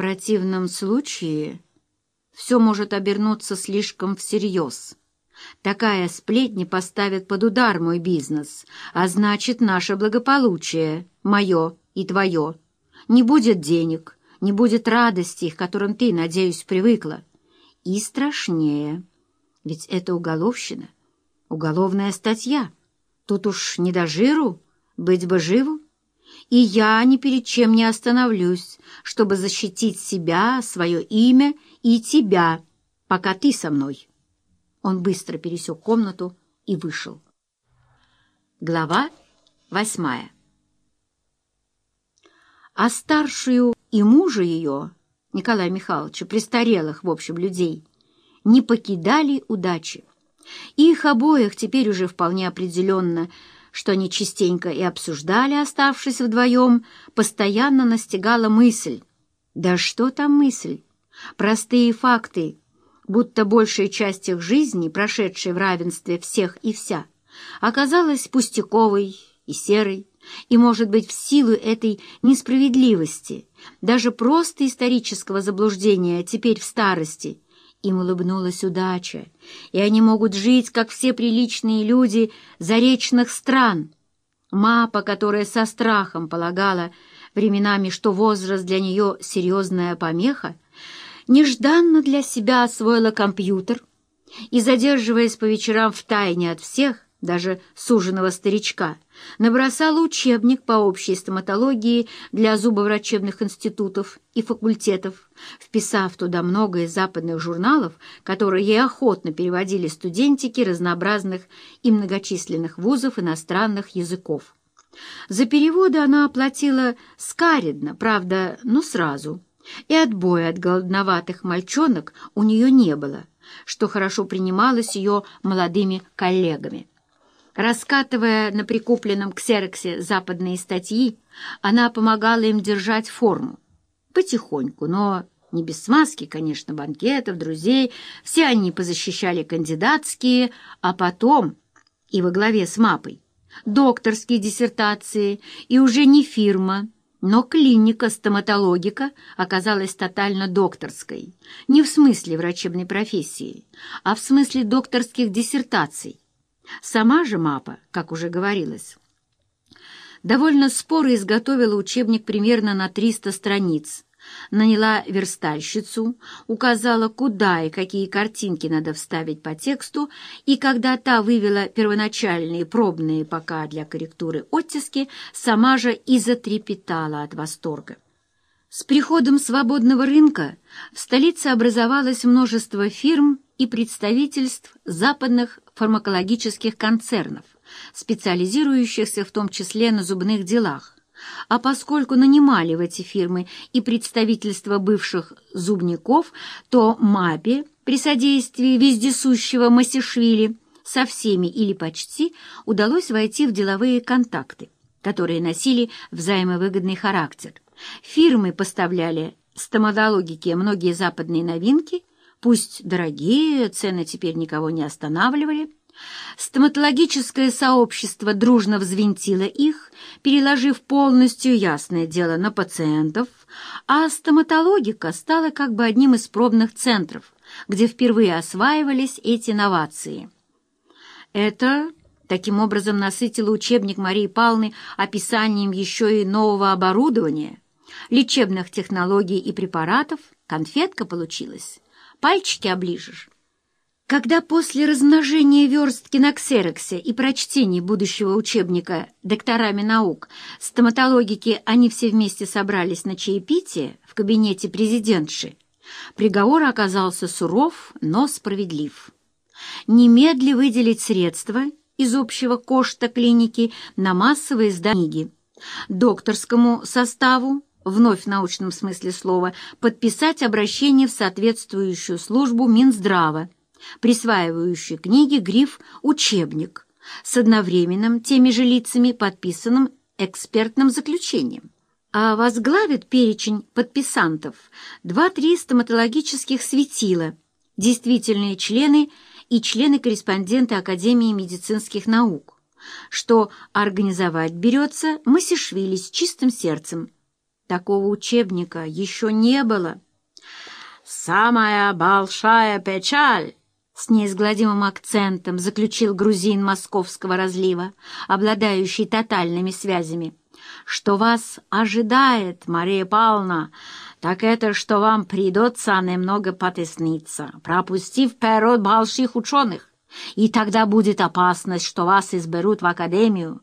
противном случае все может обернуться слишком всерьез. Такая сплетня поставит под удар мой бизнес, а значит, наше благополучие, мое и твое. Не будет денег, не будет радости, к которым ты, надеюсь, привыкла. И страшнее. Ведь это уголовщина, уголовная статья. Тут уж не до жиру, быть бы живу. И я ни перед чем не остановлюсь, чтобы защитить себя, свое имя и тебя, пока ты со мной. Он быстро пересек комнату и вышел. Глава восьмая А старшую и мужа ее, Николая Михайловича, престарелых, в общем, людей, не покидали удачи. Их обоих теперь уже вполне определенно, что они частенько и обсуждали, оставшись вдвоем, постоянно настигала мысль. Да что там мысль? Простые факты, будто большая часть их жизни, прошедшей в равенстве всех и вся, оказалась пустяковой и серой, и, может быть, в силу этой несправедливости, даже просто исторического заблуждения теперь в старости, им улыбнулась удача, и они могут жить, как все приличные люди заречных стран. Мапа, которая со страхом полагала временами, что возраст для нее серьезная помеха, нежданно для себя освоила компьютер и, задерживаясь по вечерам в тайне от всех, даже суженого старичка, набросала учебник по общей стоматологии для зубоврачебных институтов и факультетов, вписав туда много из западных журналов, которые ей охотно переводили студентики разнообразных и многочисленных вузов иностранных языков. За переводы она оплатила скаредно, правда, но сразу, и отбоя от голодноватых мальчонок у нее не было, что хорошо принималось ее молодыми коллегами. Раскатывая на прикупленном ксероксе западные статьи, она помогала им держать форму. Потихоньку, но не без смазки, конечно, банкетов, друзей. Все они позащищали кандидатские, а потом, и во главе с мапой, докторские диссертации, и уже не фирма, но клиника-стоматологика оказалась тотально докторской. Не в смысле врачебной профессии, а в смысле докторских диссертаций. Сама же Мапа, как уже говорилось, довольно споро изготовила учебник примерно на 300 страниц, наняла верстальщицу, указала, куда и какие картинки надо вставить по тексту, и когда та вывела первоначальные пробные пока для корректуры оттиски, сама же и затрепетала от восторга. С приходом свободного рынка в столице образовалось множество фирм и представительств западных фармакологических концернов, специализирующихся в том числе на зубных делах. А поскольку нанимали в эти фирмы и представительства бывших зубников, то МАПе при содействии вездесущего Масишвили со всеми или почти удалось войти в деловые контакты, которые носили взаимовыгодный характер. Фирмы поставляли стоматологике многие западные новинки, пусть дорогие, цены теперь никого не останавливали. Стоматологическое сообщество дружно взвинтило их, переложив полностью ясное дело на пациентов, а стоматологика стала как бы одним из пробных центров, где впервые осваивались эти новации. Это таким образом насытило учебник Марии Павловны описанием еще и нового оборудования, лечебных технологий и препаратов, конфетка получилась. Пальчики оближешь. Когда после размножения верстки на ксероксе и прочтения будущего учебника докторами наук стоматологики они все вместе собрались на чаепитие в кабинете президентши, приговор оказался суров, но справедлив. Немедли выделить средства из общего кошта клиники на массовые издания докторскому составу вновь в научном смысле слова, подписать обращение в соответствующую службу Минздрава, присваивающую книге гриф «Учебник» с одновременным теми же лицами подписанным экспертным заключением. А возглавит перечень подписантов два-три стоматологических светила, действительные члены и члены-корреспонденты Академии медицинских наук, что организовать берется Масишвили с чистым сердцем – Такого учебника еще не было. «Самая большая печаль!» С неизгладимым акцентом заключил грузин московского разлива, обладающий тотальными связями. «Что вас ожидает, Мария Павловна, так это, что вам придется немного потесниться, пропустив период больших ученых, и тогда будет опасность, что вас изберут в академию,